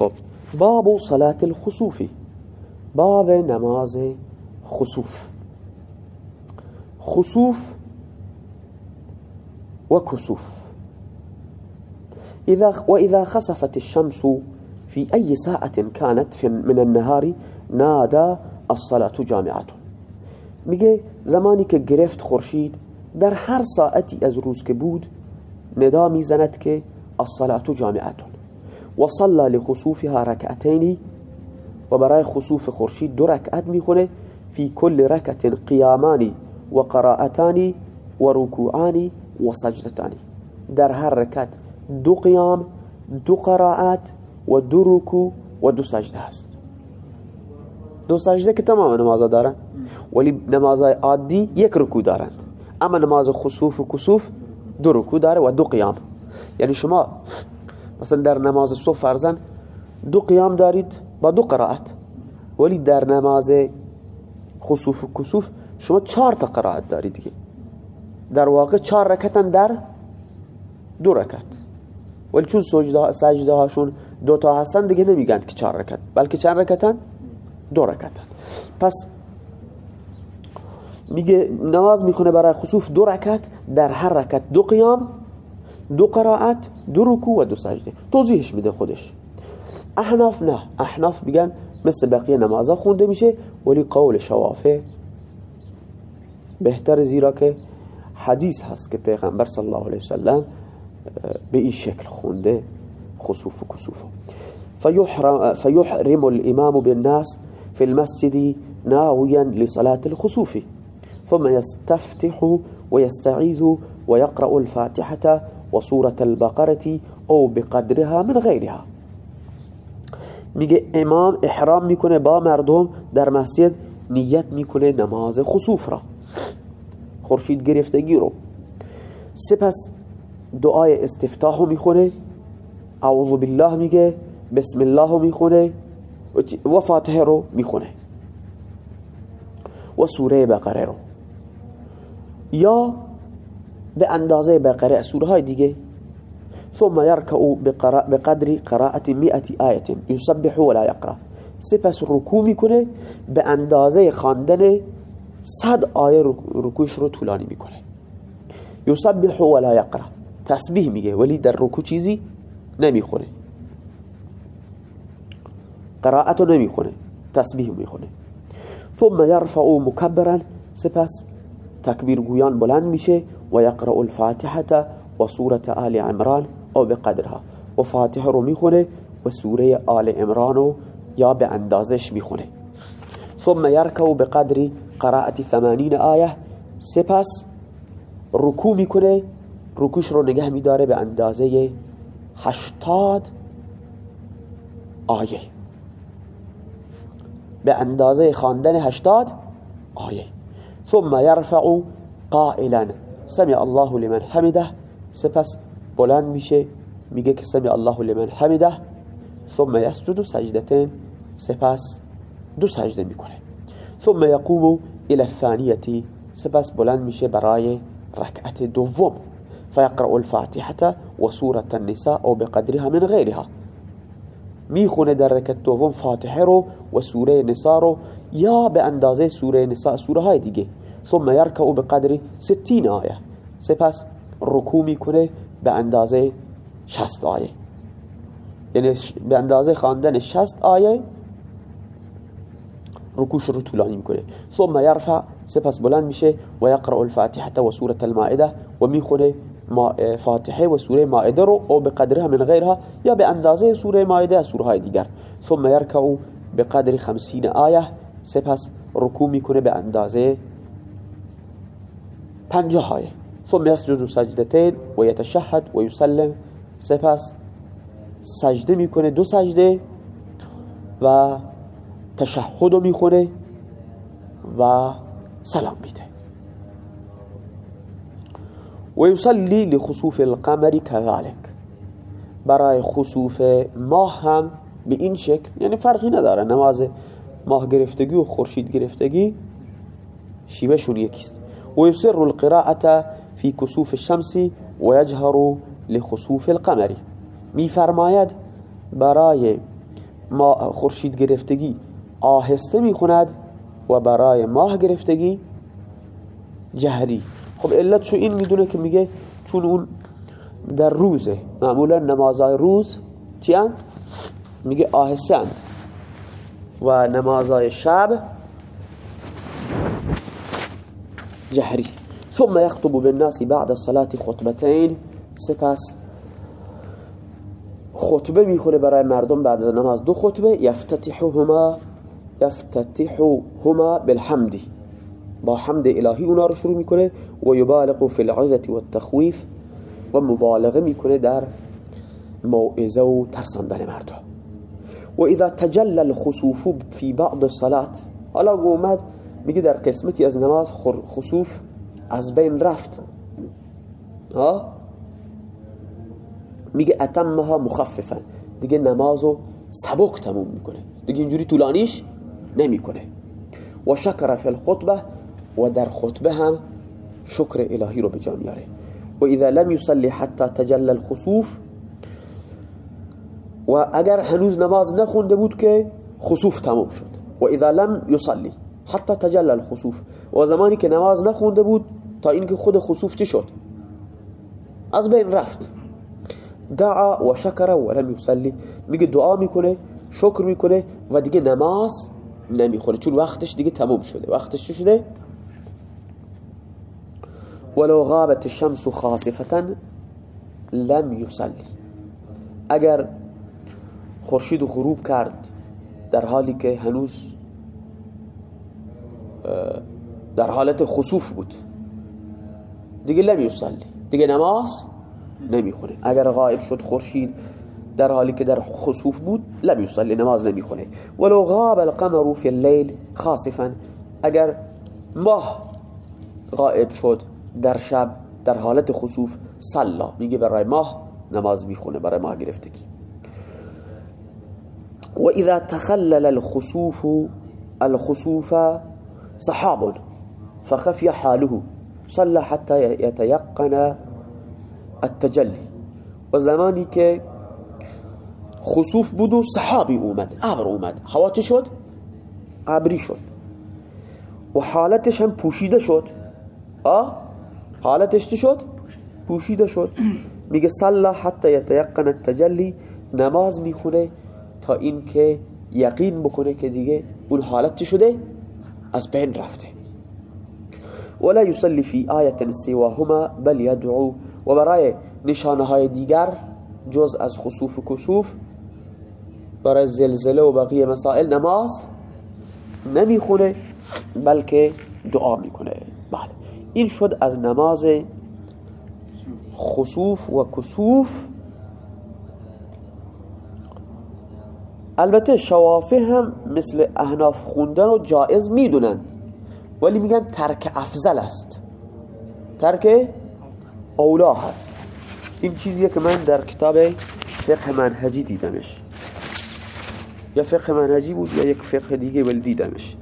خب. باب صلاة الخصوف باب نماز خصوف خصوف وكسوف. إذا وإذا خسفت الشمس في أي ساعة كانت من النهار نادى الصلاة جامعة. میگه زمانی که گرفت خورشید در هر ساعتی از روز که بود ندا میزند که الصلاة جامعة. و صلى لخصوفها ركعتين و برای خصوف خورشید دو رکعت میخونه فی کل رکعت قیامانی و قراءتانی و در هر رکعت دو قیام دو قراءت و دو رکوع و دو سجده هست. دو سجده که تمام نمازا دارن ولی نمازای عادی یک رکوع دارند. اما نماز خصوف و کسوف دو رکوع داره و دو قیام. یعنی شما مثلا در نماز صبح فرزن دو قیام دارید با دو قرائت. ولی در نماز خصوف و کسوف شما چهار تا قرائت دارید دیگه. در واقع چهار رکتن در دو رکت. ولی چون سجده هاشون دو تا هستن دیگه نمیگند که چهار رکت. بلکه چند رکتن؟ دو رکتن. پس میگه نماز می‌خونه برای خصوف دو رکت در هر رکت دو قیام دو قرائت دو رکوع و دو سجده. توضیحش میده خودش. احناف نه. احناف میگن مثل بقیه نمازا خونده میشه ولی قول شوافه بهتر زیرا که حدیث هست که پیغمبر صلی الله علیه وسلم به این شکل خونده. خصوف و کسوف. فيحرم, الإمام بالناس في المسجد ناويا لصلاة الخسوف ثم يستفتح ويستعيذ ويقرأ الفاتحة وصورة البقرة أو بقدرها من غيرها. میگه امام احرام می‌کنه با مردم در مسجد نیت می‌کنه نماز خصوف را. خورشید گرفتگی رو. سپس دعای استفتاح رو می‌خونه. اعوذ بالله میگه بسم الله می‌خونه. و فاتحه رو می‌خونه. و سوره بقره رو. یا به اندازه بقره سوره دیگه. ثم يركع بقدر قراءة مئة آية يسبح ولا يقرأ سپس رکوع می‌کنه به اندازه خواندن صد آیه رکوعش رو طولانی می‌کنه. یسبح ولا یقرأ. تسبیح میگه ولی در رکوع چیزی نمی‌خونه. قرائت نمی‌خونه تسبیح می‌خونه. ثم يرفع مكبرا سپس تکبیر گویان بلند میشه. و یقرأ الفاتحه و سوره آل عمران او بقدرها. و فاتحه رو می‌خونه و سوره آل عمران یا به اندازش می‌خونه. ثم يركو بقدر قراءت ثمانین آیه. سپس رکوع می‌کنه. رکوش رو نگه میداره به اندازه هشتاد آیه. به اندازه خواندن هشتاد آیه. ثم يرفع قائلا. سمع الله لمن حمده. سپس بلند میشه میگه که سمع الله لمن حمده. ثم يسجد سجدتين سپس دو سجده میکنه. ثم يقوم إلى الثانية سپس بلند میشه برای رکعت دوم. فيقرأ الفاتحة وسورة النساء أو بقدرها من غيرها میخونه در رکعت دوم فاتحه رو و سوره نساء رو. یا به اندازه سوره نساء سوره های دیگه. ثم يركع بقدر 60 آیه سپس رکوع میکنه به اندازه 60 آیه. یعنی به اندازه خواندن 60 آیه رکوش رو طولانی میکنه. ثم يرفع سپس بلند میشه و یقرأ الفاتحة و سورة المائدة و میخونه فاتحه و سوره مائده رو أو به قدرها من غیرها یا به اندازه سوره مائده از سوره های دیگر. ثم يركع بقدر 50 آیه سپس رکوع میکنه به اندازه 50 آیه ثم يسجد سجدتين و يتشهد و يسلم سپس سجده می‌کنه دو سجده و تشهد می‌خونه و سلام میده. و یصلی لخسوف القمر كذلك برای خسوف ماه هم به این شکل یعنی فرقی نداره نماز ماه گرفتگی و خورشید گرفتگی شیوهشون یکیست. و یسر القراءه فی کسوف الشمس و یجهر لخسوف القمر. میفرماید برای ما خورشید گرفتگی آهسته می‌خوند و برای ماه گرفتگی جهری. خب علت چون این می‌دونه که میگه چون اون در روزه معمولا نمازهای روز چی میگه آهسته و نمازهای شب جهری ثم يخطب بالناس بعد الصلاة خطبتين. سپس خطبه میخونه برای مردم بعد از نماز. دو خطبه یفتتحهما یفتتحهما بالحمد. با حمد الهی اونا رو شروع میکنه و یبالغ العزة والتخویف و مبالغه میکنه در موعظه و ترساندن مردم. و اذا تجلى الخسوف في بعض الصلاة حالا اومد میگه در قسمتی از نماز خسوف از بین رفت. ها؟ میگه اتمها مخففا. دیگه نمازو سبک تموم می‌کنه. دیگه اینجوری طولانیش نمی‌کنه. و شکر فی الخطبه و در خطبه هم شکر الهی رو به جا میاره. و اذا لم يصلي حتى تجلى الخسوف و اگر هنوز نماز نخونده بود که خسوف تموم شد. و اذا لم يصلي حتى تجلى الخسوف. و زمانی که نماز نخونده بود تا اینکه خود خسوف چی شد؟ از بین رفت. دعا و شکر و لم يصلي میگه دعا می‌کنه شکر می‌کنه و دیگه نماز نمی‌خوره چون وقتش دیگه تموم شده. وقتش چی شده؟ ولو غابت الشمس خاصفة لم يصلي اگر خورشید غروب کرد در حالی که هنوز در حالت خسوف بود. دیگه لم يصلي دیگه نماز نمی‌خونه اگر غائب شد خورشید در حالی که در خسوف بود لم يصلي نماز نمی‌خونه ولو غاب القمر في الليل خاصفا اگر ماه غائب شد در شب در حالت خسوف صلا. میگه برای ماه نماز می‌خونه برای ماه گرفتگی. و اذا تخلل الخسوف الخسوف صحاب. فخفي حاله. صلى حتى يتيقن التجلي. و زمانی که خسوف بود و صحابی اومد ابر اومد هوا چه شد؟ ابری شد. و حالتش هم پوشیده شد. آه حالتش چی شد؟ پوشیده شد. میگه صلا حتی یتیقن التجلی نماز می‌خونه تا اینکه یقین بکنه که دیگه اون حالت چی شده؟ از بین رفته ولا يصلي في آیت سواهما بل يدعو. و برای نشانه های دیگر جز از خصوف و کسوف. برای زلزله و بقیه مسائل نماز نمیخونه بلکه دعا میکنه. بله. این شد از نماز خصوف و کسوف. البته شوافه هم مثل احناف خوندن و جائز می‌دونن. ولی میگن ترک افضل است. ترک اولا هست. این چیزیه که من در کتاب فقه منهجی دیدمش. یا فقه منهجی بود یا یک فقه دیگه ولی دیدمش.